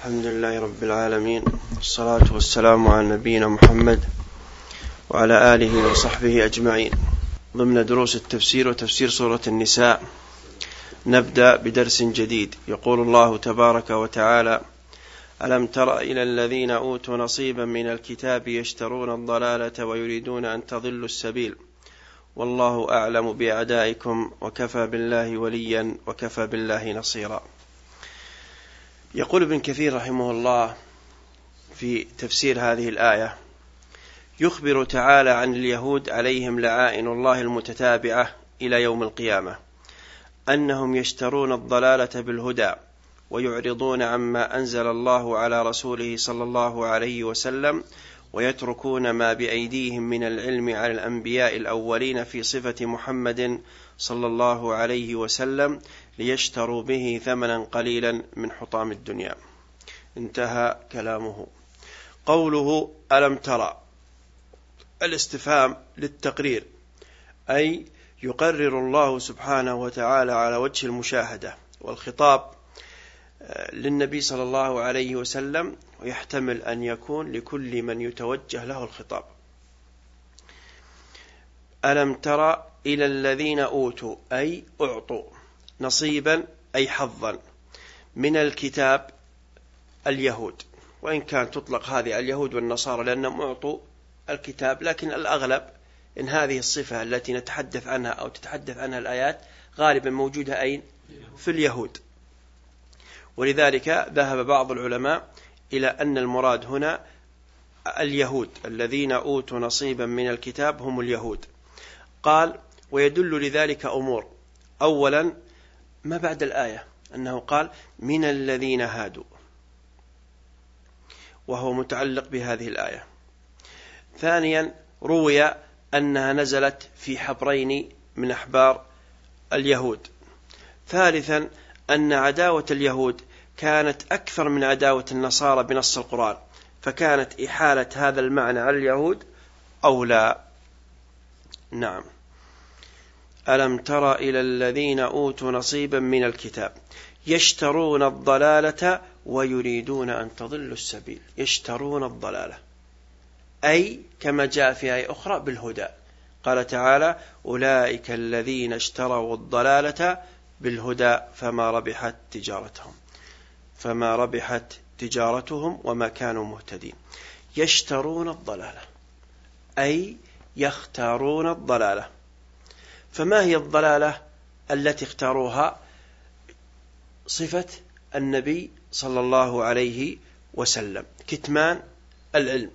الحمد لله رب العالمين والصلاة والسلام على نبينا محمد وعلى آله وصحبه أجمعين. ضمن دروس التفسير وتفسير سورة النساء نبدأ بدرس جديد. يقول الله تبارك وتعالى ألم تر إلى الذين أوتوا نصيبا من الكتاب يشترون الضلالة ويريدون أن تضلوا السبيل؟ والله أعلم بأعدائكم وكفى بالله وليا وكفى بالله نصيرا. يقول ابن كثير رحمه الله في تفسير هذه الآية يخبر تعالى عن اليهود عليهم لعائن الله المتتابعة إلى يوم القيامة أنهم يشترون الضلالة بالهدى ويعرضون عما أنزل الله على رسوله صلى الله عليه وسلم ويتركون ما بأيديهم من العلم على الأنبياء الأولين في صفة محمد صلى الله عليه وسلم ليشتروا به ثمنا قليلا من حطام الدنيا. انتهى كلامه. قوله ألم ترى؟ الاستفهام للتقرير. أي يقرر الله سبحانه وتعالى على وجه المشاهدة والخطاب آه، للنبي صلى الله عليه وسلم ويحتمل أن يكون لكل من يتوجه له الخطاب. ألم ترى إلى الذين أوتوا؟ أي أعطوا. نصيبا أي حظا من الكتاب اليهود. وإن كان تطلق هذه اليهود والنصارى لأنهم أعطوا الكتاب لكن الأغلب إن هذه الصفة التي نتحدث عنها أو تتحدث عنها الآيات غالبا موجودة أين؟ في اليهود. ولذلك ذهب بعض العلماء إلى أن المراد هنا اليهود الذين أوتوا نصيبا من الكتاب هم اليهود. قال ويدل لذلك أمور. أولا ما بعد الآية؟ أنه قال من الذين هادوا. وهو متعلق بهذه الآية. ثانيا روي أنها نزلت في حبرين من أحبار اليهود. ثالثا أن عداوة اليهود كانت أكثر من عداوة النصارى بنص القرآن. فكانت إحالة هذا المعنى على اليهود أولى نعم. ألم تر إلى الذين أوتوا نصيبا من الكتاب يشترون الضلالة ويريدون أن تضلوا السبيل. يشترون الضلالة. أي كما جاء في آية أخرى بالهدى. قال تعالى أولئك الذين اشتروا الضلالة بالهدى فما ربحت تجارتهم. فما ربحت تجارتهم وما كانوا مهتدين. يشترون الضلالة. أي يختارون الضلالة. فما هي الضلالة التي اختاروها؟ صفة النبي صلى الله عليه وسلم كتمان العلم.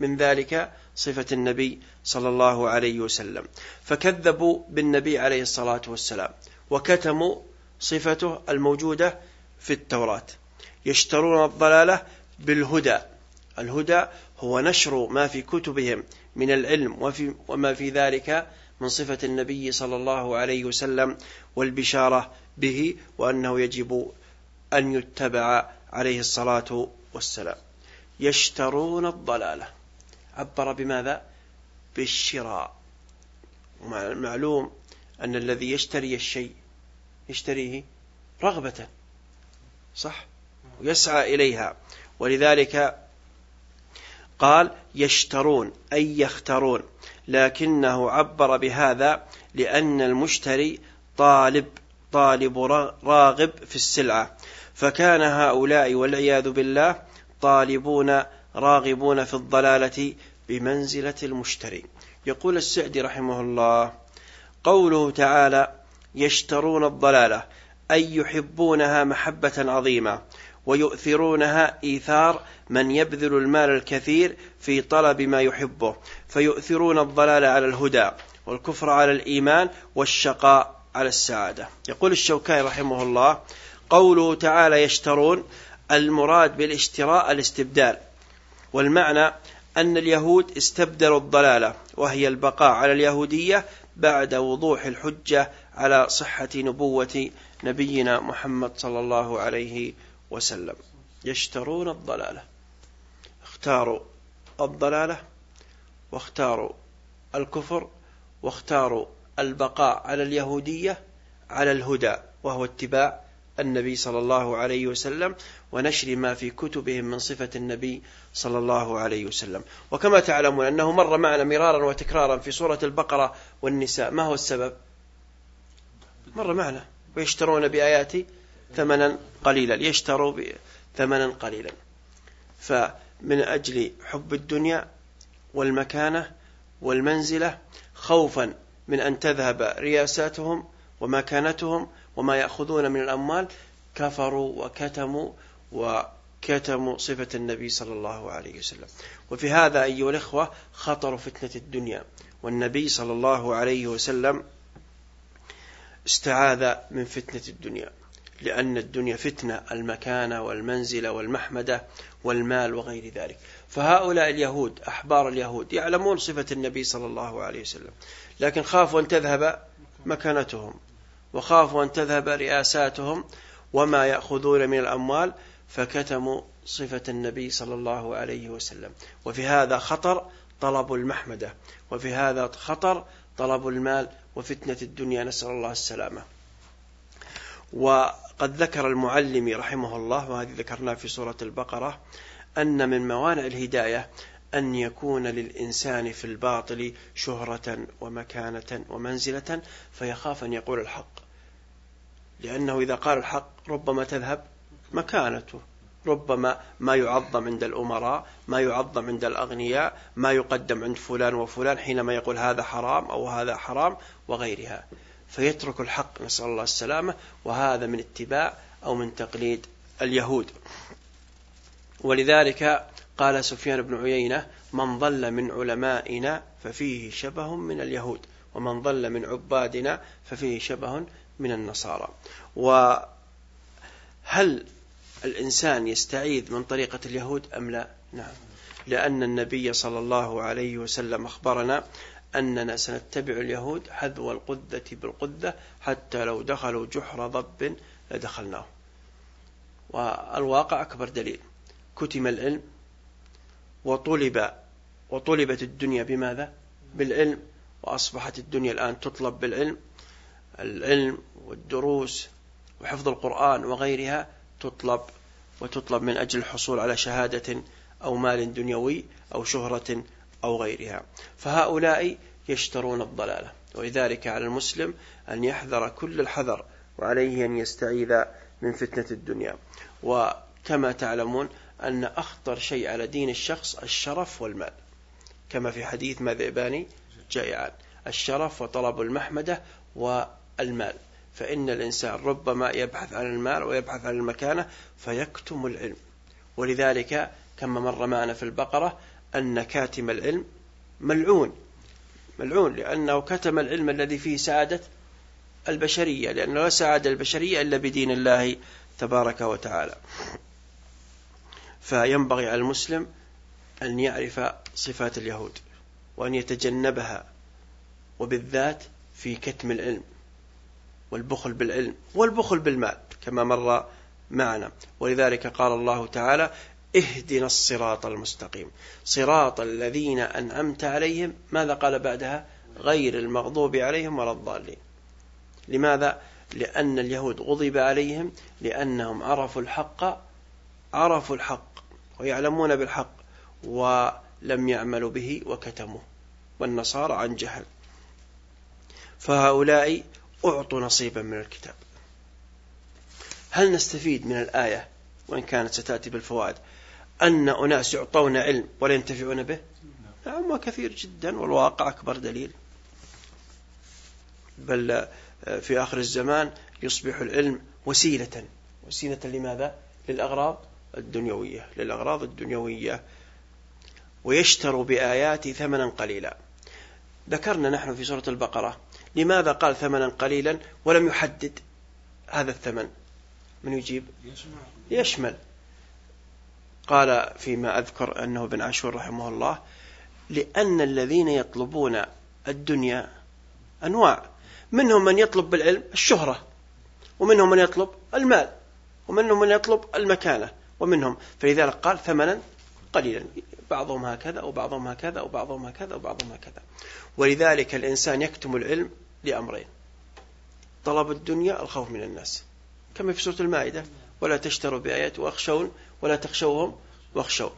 من ذلك صفة النبي صلى الله عليه وسلم. فكذبوا بالنبي عليه الصلاة والسلام وكتموا صفته الموجودة في التوراة. يشترون الضلالة بالهدى. الهدى هو نشر ما في كتبهم من العلم وفي وما في ذلك من صفة النبي صلى الله عليه وسلم والبشارة به وأنه يجب أن يتبع عليه الصلاة والسلام. يشترون الضلالة. عبر بماذا؟ بالشراء. معلوم أن الذي يشتري الشيء يشتريه رغبة صح؟ ويسعى إليها. ولذلك قال يشترون أي يختارون. لكنه عبر بهذا لأن المشتري طالب طالب راغب في السلعة. فكان هؤلاء والعياذ بالله طالبون راغبون في الضلالة بمنزلة المشتري. يقول السعدي رحمه الله قوله تعالى يشترون الضلالة أي يحبونها محبة عظيمة. ويؤثرونها إيثار من يبذل المال الكثير في طلب ما يحبه فيؤثرون الضلال على الهدى والكفر على الإيمان والشقاء على السعادة. يقول الشوكاني رحمه الله قوله تعالى يشترون المراد بالاشتراء الاستبدال والمعنى أن اليهود استبدلوا الضلالة وهي البقاء على اليهودية بعد وضوح الحجة على صحة نبوة نبينا محمد صلى الله عليه وسلم يشترون الضلالة. اختاروا الضلالة واختاروا الكفر واختاروا البقاء على اليهودية على الهدى وهو اتباع النبي صلى الله عليه وسلم ونشر ما في كتبهم من صفة النبي صلى الله عليه وسلم. وكما تعلمون أنه مر معنا مرارا وتكرارا في سورة البقرة والنساء. ما هو السبب؟ مر معنا. ويشترون بآياتي ثمنا قليلا يشتروا ثمنا قليلا. فمن أجل حب الدنيا والمكانة والمنزلة خوفا من أن تذهب رياساتهم ومكانتهم وما يأخذون من الأموال كفروا وكتموا وكتموا صفة النبي صلى الله عليه وسلم. وفي هذا أيها الإخوة خطر فتنة الدنيا. والنبي صلى الله عليه وسلم استعاذ من فتنة الدنيا. لأن الدنيا فتنة المكانة والمنزلة والمحمدة والمال وغير ذلك. فهؤلاء اليهود أحبار اليهود يعلمون صفة النبي صلى الله عليه وسلم. لكن خافوا أن تذهب مكانتهم وخافوا أن تذهب رئاساتهم وما يأخذون من الأموال فكتموا صفة النبي صلى الله عليه وسلم. وفي هذا خطر طلب المحمدة وفي هذا خطر طلب المال وفتنة الدنيا نسأل الله السلامة. وقد ذكر المعلم رحمه الله وهذه ذكرناه في سورة البقرة أن من موانع الهداية أن يكون للإنسان في الباطل شهرة ومكانة ومنزلة فيخاف أن يقول الحق. لأنه إذا قال الحق ربما تذهب مكانته ربما ما يعظم عند الأمراء ما يعظم عند الأغنياء ما يقدم عند فلان وفلان حينما يقول هذا حرام أو هذا حرام وغيرها. فيترك الحق نسأل الله السلامة وهذا من اتباع أو من تقليد اليهود. ولذلك قال سفيان بن عيينة من ضل من علمائنا ففيه شبه من اليهود ومن ضل من عبادنا ففيه شبه من النصارى. وهل الإنسان يستعيذ من طريقة اليهود أم لا؟ نعم. لأن النبي صلى الله عليه وسلم أخبرنا أننا سنتبع اليهود حذو القذة بالقذة حتى لو دخلوا جحر ضب لدخلناه. والواقع أكبر دليل. كتم العلم وطلب وطلبت الدنيا بماذا؟ بالعلم. وأصبحت الدنيا الآن تطلب بالعلم. العلم والدروس وحفظ القرآن وغيرها تطلب وتطلب من أجل الحصول على شهادة أو مال دنيوي أو شهرة أو غيرها. فهؤلاء يشترون الضلالة. ولذلك على المسلم أن يحذر كل الحذر وعليه أن يستعيذ من فتنة الدنيا. وكما تعلمون أن أخطر شيء على دين الشخص الشرف والمال. كما في حديث مذئبان جائعان. الشرف وطلب المحمدة والمال. فإن الإنسان ربما يبحث عن المال ويبحث عن المكانة فيكتم العلم. ولذلك كما مر معنا في البقرة أن كاتم العلم ملعون. ملعون لأنه كتم العلم الذي فيه سعادة البشرية لأنه لا سعادة البشرية إلا بدين الله تبارك وتعالى. فينبغي على المسلم أن يعرف صفات اليهود وأن يتجنبها وبالذات في كتم العلم والبخل بالعلم والبخل بالمال كما مر معنا. ولذلك قال الله تعالى اهدنا الصراط المستقيم. صراط الذين أنعمت عليهم ماذا قال بعدها؟ غير المغضوب عليهم ولا الضالين. لماذا؟ لأن اليهود غضب عليهم لأنهم عرفوا الحق عرفوا الحق ويعلمون بالحق ولم يعملوا به وكتموه والنصارى عن جهل. فهؤلاء أعطوا نصيبا من الكتاب. هل نستفيد من الآية وإن كانت ستأتي بالفوائد؟ أن أناس يعطون علم ولا ينتفعون به؟ نعم وكثير جدا والواقع أكبر دليل. بل في آخر الزمان يصبح العلم وسيلة. وسيلة لماذا؟ للأغراض الدنيوية للأغراض الدنيوية. ويشتروا بآيات ثمنا قليلا. ذكرنا نحن في سورة البقرة لماذا قال ثمنا قليلا ولم يحدد هذا الثمن؟ من يجيب؟ يشمل. قال فيما أذكر أنه بن عاشور رحمه الله لأن الذين يطلبون الدنيا أنواع. منهم من يطلب بالعلم الشهرة ومنهم من يطلب المال ومنهم من يطلب المكانة ومنهم. فلذلك قال ثمنا قليلا. بعضهم هكذا وبعضهم هكذا وبعضهم هكذا وبعضهم هكذا. ولذلك الإنسان يكتم العلم لأمرين طلب الدنيا الخوف من الناس. كما في سورة المائدة ولا تشتروا بآيات وأخشون ولا تخشوهم واخشون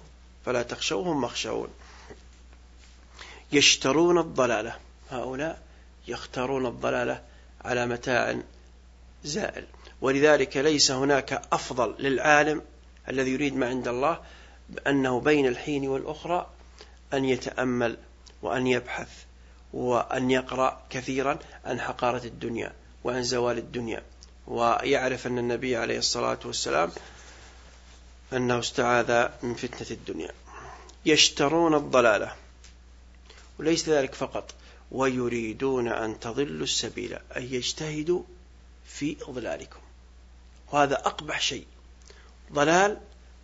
فلا تخشوهم واخشون. يشترون الضلالة. هؤلاء يختارون الضلالة على متاع زائل. ولذلك ليس هناك أفضل للعالم الذي يريد ما عند الله أنه بين الحين والأخرى أن يتأمل وأن يبحث وأن يقرأ كثيرا عن حقارة الدنيا وعن زوال الدنيا. ويعرف أن النبي عليه الصلاة والسلام أنه استعاذ من فتنة الدنيا. يشترون الضلالة وليس ذلك فقط ويريدون أن تضلوا السبيل أن يجتهدوا في إضلالكم وهذا أقبح شيء ضلال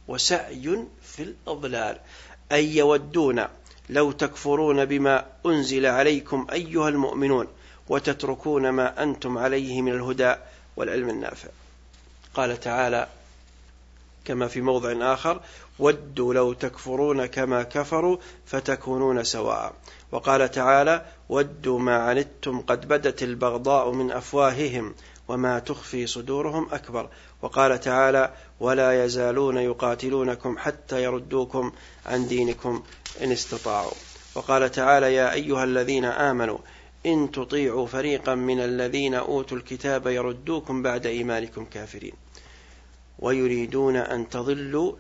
وسعي في الإضلال أن يودون لو تكفرون بما أنزل عليكم أيها المؤمنون وتتركون ما أنتم عليه من الهدى والعلم النافع. قال تعالى كما في موضع آخر ودوا لو تكفرون كما كفروا فتكونون سواء. وقال تعالى ودوا ما عنتم قد بدت البغضاء من أفواههم وما تخفي صدورهم أكبر. وقال تعالى ولا يزالون يقاتلونكم حتى يردوكم عن دينكم إن استطاعوا. وقال تعالى يا أيها الذين آمنوا إن تطيعوا فريقا من الذين أوتوا الكتاب يردوكم بعد إيمانكم كافرين. ويريدون أن تضلوا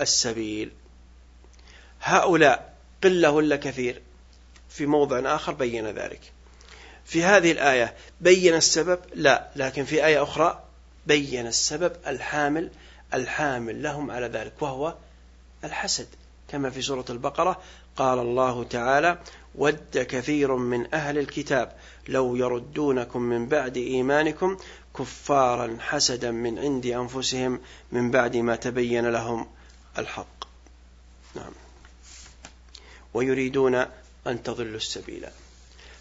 السبيل. هؤلاء قلة ولا كثير؟ في موضع آخر بين ذلك. في هذه الآية بين السبب لا لكن في آية أخرى بين السبب الحامل الحامل لهم على ذلك وهو الحسد. كما في سورة البقرة قال الله تعالى ود كثير من أهل الكتاب لو يردونكم من بعد إيمانكم كفارا حسدا من عند أنفسهم من بعد ما تبين لهم الحق. نعم. ويريدون أن تضلوا السبيل.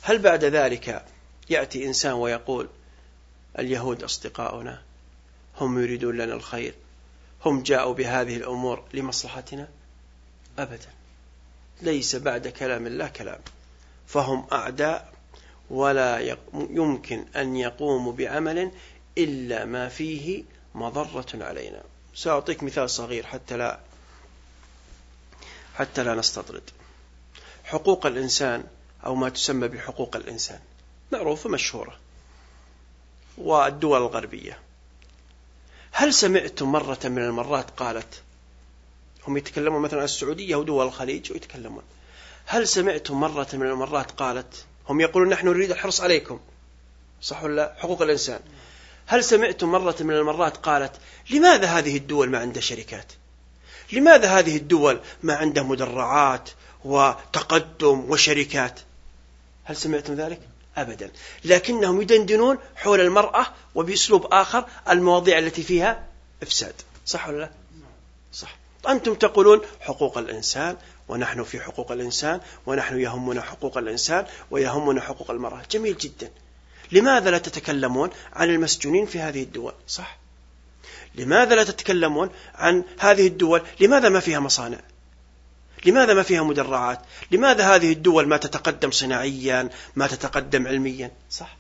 هل بعد ذلك يأتي إنسان ويقول اليهود أصدقاؤنا هم يريدون لنا الخير؟ هم جاءوا بهذه الأمور لمصلحتنا؟ أبدا. ليس بعد كلام الله كلام. فهم أعداء ولا يمكن أن يقوموا بعمل إلا ما فيه مضرة علينا. سأعطيك مثال صغير حتى لا حتى لا نستطرد. حقوق الإنسان أو ما تسمى بحقوق الإنسان معروفة مشهورة والدول الغربية. هل سمعتم مرة من المرات قالت هم يتكلمون مثلا عن السعودية ودول الخليج ويتكلمون هل سمعتم مرة من المرات قالت هم يقولون نحن نريد الحرص عليكم. صح ولا حقوق الإنسان. هل سمعتم مرة من المرات قالت لماذا هذه الدول ما عندها شركات؟ لماذا هذه الدول ما عندها مدرعات وتقدم وشركات؟ هل سمعتم ذلك؟ أبدا. لكنهم يدندنون حول المرأة وبأسلوب آخر المواضيع التي فيها إفساد. صح ولا لا؟ صح. أنتم تقولون حقوق الإنسان ونحن في حقوق الإنسان ونحن يهمنا حقوق الإنسان ويهمنا حقوق المرأة. جميل جدا. لماذا لا تتكلمون عن المسجونين في هذه الدول؟ صح. لماذا لا تتكلمون عن هذه الدول؟ لماذا ما فيها مصانع؟ لماذا ما فيها مدرعات؟ لماذا هذه الدول ما تتقدم صناعيا ما تتقدم علميا؟ صح.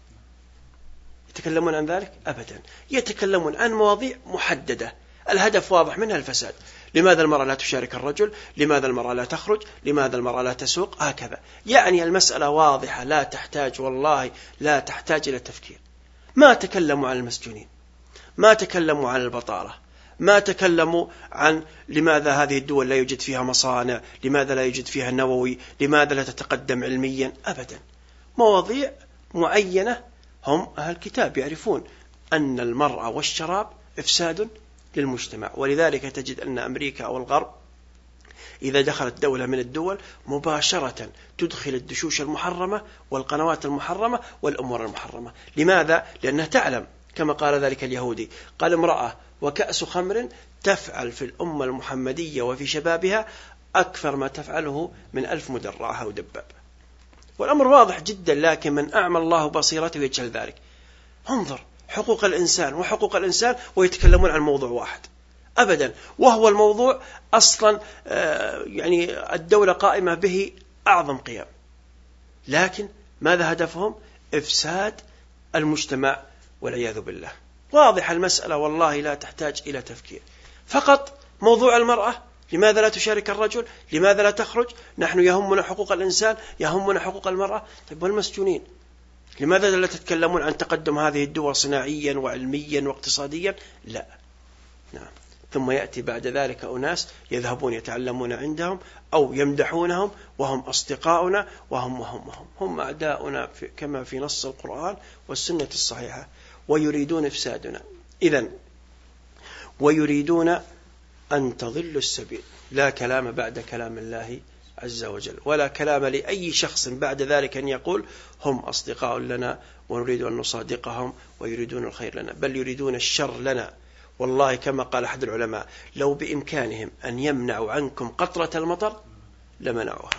يتكلمون عن ذلك؟ أبدا. يتكلمون عن مواضيع محددة. الهدف واضح منها الفساد. لماذا المرأة لا تشارك الرجل؟ لماذا المرأة لا تخرج؟ لماذا المرأة لا تسوق؟ هكذا. يعني المسألة واضحة لا تحتاج والله لا تحتاج إلى تفكير. ما تكلموا عن المسجونين ما تكلموا عن البطالة ما تكلموا عن لماذا هذه الدول لا يوجد فيها مصانع لماذا لا يوجد فيها النووي لماذا لا تتقدم علميا؟ أبدا. مواضيع معينة هم أهل الكتاب يعرفون أن المرأة والشراب إفساد للمجتمع. ولذلك تجد أن أمريكا أو الغرب إذا دخلت دولة من الدول مباشرة تدخل الدشوش المحرمة والقنوات المحرمة والأمور المحرمة. لماذا؟ لأنها تعلم كما قال ذلك اليهودي قال امرأة وكأس خمر تفعل في الأمة المحمدية وفي شبابها أكثر ما تفعله من ألف مدرعة أو دباب. والأمر واضح جدا لكن من أعمى الله بصيرته يجهل ذلك. انظر حقوق الإنسان وحقوق الإنسان ويتكلمون عن موضوع واحد. أبدا وهو الموضوع أصلا آه، يعني الدولة قائمة به أعظم قيام لكن ماذا هدفهم؟ إفساد المجتمع والعياذ بالله. واضحة المسألة والله لا تحتاج إلى تفكير. فقط موضوع المرأة لماذا لا تشارك الرجل؟ لماذا لا تخرج؟ نحن يهمنا حقوق الإنسان يهمنا حقوق المرأة. طيب والمسجونين؟ لماذا لا تتكلمون عن تقدم هذه الدول صناعيا وعلميا واقتصاديا؟ لا. نعم. ثم يأتي بعد ذلك أناس يذهبون يتعلمون عندهم أو يمدحونهم وهم أصدقاؤنا وهم وهم وهم. هم أعداؤنا كما في نص القرآن والسنة الصحيحة. ويريدون إفسادنا. إذا ويريدون أن تضلوا السبيل. لا كلام بعد كلام الله عز وجل. ولا كلام لأي شخص بعد ذلك أن يقول هم أصدقاء لنا ونريد أن نصادقهم ويريدون الخير لنا بل يريدون الشر لنا. والله كما قال أحد العلماء لو بإمكانهم أن يمنعوا عنكم قطرة المطر لمنعوها.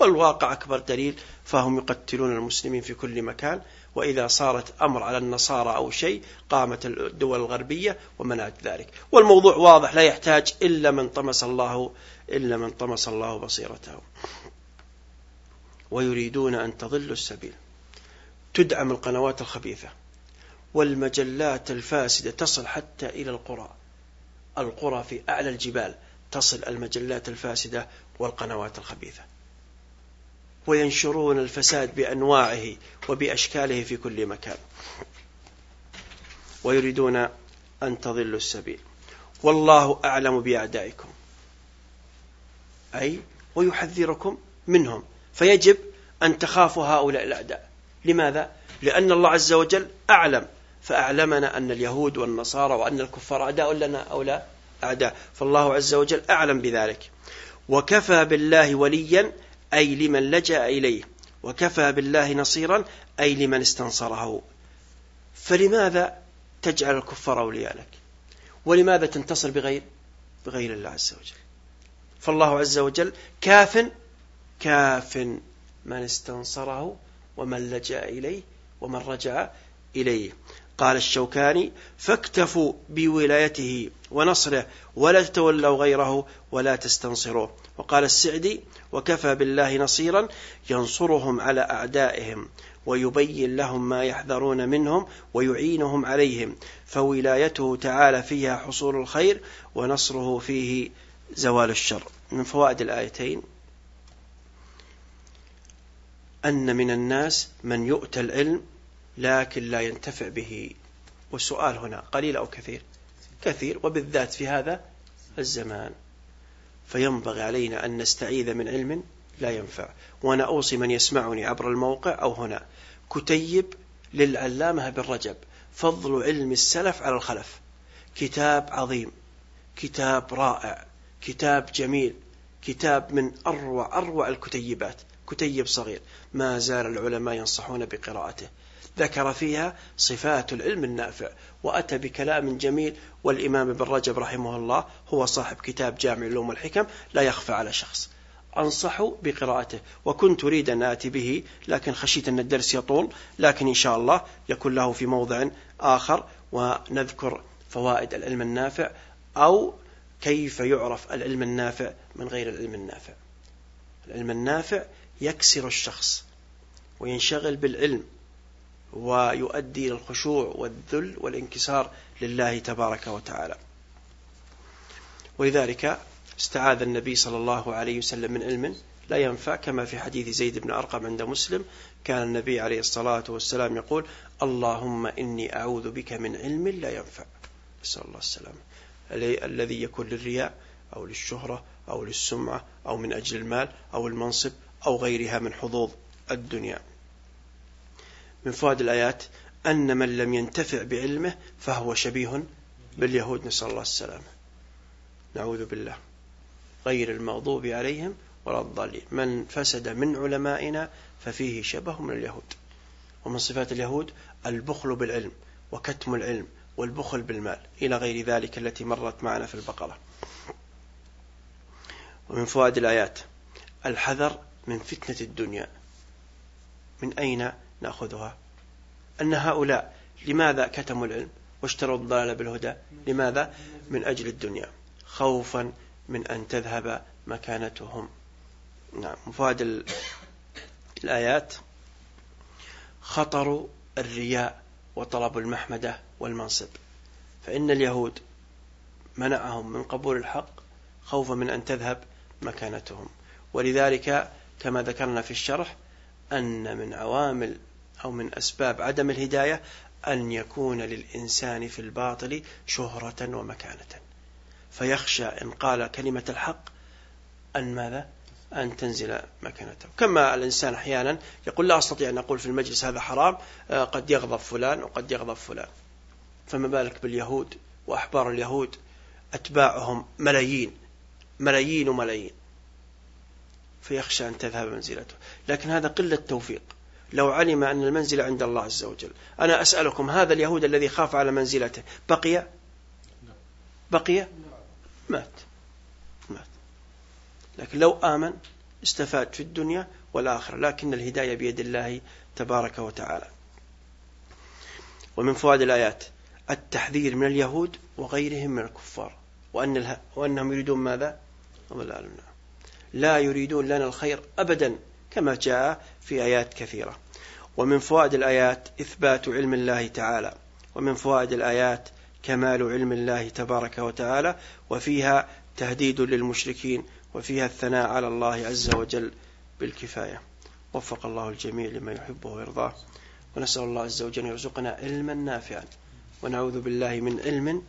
والواقع أكبر دليل فهم يقتلون المسلمين في كل مكان وإذا صارت أمر على النصارى أو شيء قامت الدول الغربية ومنعت ذلك. والموضوع واضح لا يحتاج إلا من طمس الله إلا من طمس الله بصيرته. ويريدون أن تضلوا السبيل. تدعم القنوات الخبيثة. والمجلات الفاسدة تصل حتى إلى القرى. القرى في أعلى الجبال تصل المجلات الفاسدة والقنوات الخبيثة. وينشرون الفساد بأنواعه وبأشكاله في كل مكان. ويريدون أن تضلوا السبيل. والله أعلم بأعدائكم. أي ويحذركم منهم. فيجب أن تخافوا هؤلاء الأعداء. لماذا؟ لأن الله عز وجل أعلم. فأعلمنا أن اليهود والنصارى وأن الكفار أعداء لنا أو لا؟ أعداء. فالله عز وجل أعلم بذلك. وكفى بالله وليا أي لمن لجأ إليه وكفى بالله نصيرا أي لمن استنصره. فلماذا تجعل الكفار أولياء لك؟ ولماذا تنتصر بغير بغير الله عز وجل؟ فالله عز وجل كاف كاف من استنصره ومن لجأ إليه ومن رجع إليه. قال الشوكاني فاكتفوا بولايته ونصره ولا تتولوا غيره ولا تستنصروه. وقال السعدي وكفى بالله نصيرا ينصرهم على أعدائهم ويبين لهم ما يحذرون منهم ويعينهم عليهم فولايته تعالى فيها حصول الخير ونصره فيه زوال الشر. من فوائد الآيتين أن من الناس من يؤتى العلم لكن لا ينتفع به. والسؤال هنا قليل أو كثير؟ كثير وبالذات في هذا الزمان. فينبغي علينا أن نستعيذ من علم لا ينفع. وأنا أوصي من يسمعني عبر الموقع أو هنا. كتيب للعلامة بن رجب. فضل علم السلف على الخلف. كتاب عظيم. كتاب رائع. كتاب جميل. كتاب من أروع أروع الكتيبات. كتيب صغير. ما زال العلماء ينصحون بقراءته. ذكر فيها صفات العلم النافع وأتى بكلام جميل والإمام ابن رجب رحمه الله هو صاحب كتاب جامع العلوم والحكم لا يخفى على شخص. أنصح بقراءته وكنت أريد أن آتي به لكن خشيت أن الدرس يطول لكن إن شاء الله يكون له في موضع آخر ونذكر فوائد العلم النافع أو كيف يعرف العلم النافع من غير العلم النافع. العلم النافع يكسر الشخص وينشغل بالعلم. ويؤدي إلى الخشوع والذل والانكسار لله تبارك وتعالى. ولذلك استعاذ النبي صلى الله عليه وسلم من علم لا ينفع كما في حديث زيد بن أرقم عند مسلم كان النبي عليه الصلاة والسلام يقول اللهم إني أعوذ بك من علم لا ينفع. نسأل الله السلامة. الذي يكون للرياء أو للشهرة أو للسمعة أو من أجل المال أو المنصب أو غيرها من حظوظ الدنيا. من فوائد الآيات أن من لم ينتفع بعلمه فهو شبيه باليهود نسأل الله السلامة. نعوذ بالله. غير المغضوب عليهم ولا الضالين. من فسد من علمائنا ففيه شبه من اليهود. ومن صفات اليهود البخل بالعلم وكتم العلم والبخل بالمال. إلى غير ذلك التي مرت معنا في البقرة. ومن فوائد الآيات الحذر من فتنة الدنيا. من أين نأخذها. أن هؤلاء لماذا كتموا العلم واشتروا الضلال بالهدى؟ لماذا؟ من أجل الدنيا. خوفا من أن تذهب مكانتهم. نعم مفاد الآيات. خطر الرياء وطلب المحمدة والمنصب. فإن اليهود منعهم من قبول الحق خوفا من أن تذهب مكانتهم. ولذلك كما ذكرنا في الشرح أن من عوامل أو من أسباب عدم الهداية أن يكون للإنسان في الباطل شهرة ومكانة. فيخشى إن قال كلمة الحق أن ماذا؟ أن تنزل مكانته. كما الإنسان أحيانا يقول لا أستطيع أن أقول في المجلس هذا حرام آه، قد يغضب فلان وقد يغضب فلان. فما بالك باليهود وأحبار اليهود؟ أتباعهم ملايين ملايين وملايين. فيخشى أن تذهب منزلته. لكن هذا قلة توفيق. لو علم أن المنزل عند الله عز وجل. أنا أسألكم هذا اليهود الذي خاف على منزلته بقي؟ بقي؟ مات. مات. لكن لو آمن استفاد في الدنيا والآخرة. لكن الهداية بيد الله تبارك وتعالى. ومن فوائد الآيات التحذير من اليهود وغيرهم من الكفار. وأن وأنهم يريدون ماذا؟ لا يريدون لنا الخير أبدا. كما جاء في آيات كثيرة. ومن فوائد الآيات إثبات علم الله تعالى. ومن فوائد الآيات كمال علم الله تبارك وتعالى. وفيها تهديد للمشركين. وفيها الثناء على الله عز وجل بالكفاية. وفق الله الجميع لما يحبه ويرضاه. ونسأل الله عز وجل أن يرزقنا علما نافعا. ونعوذ بالله من علم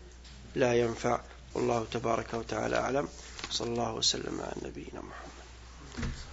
لا ينفع. والله تبارك وتعالى أعلم. صلى الله وسلم على نبينا محمد.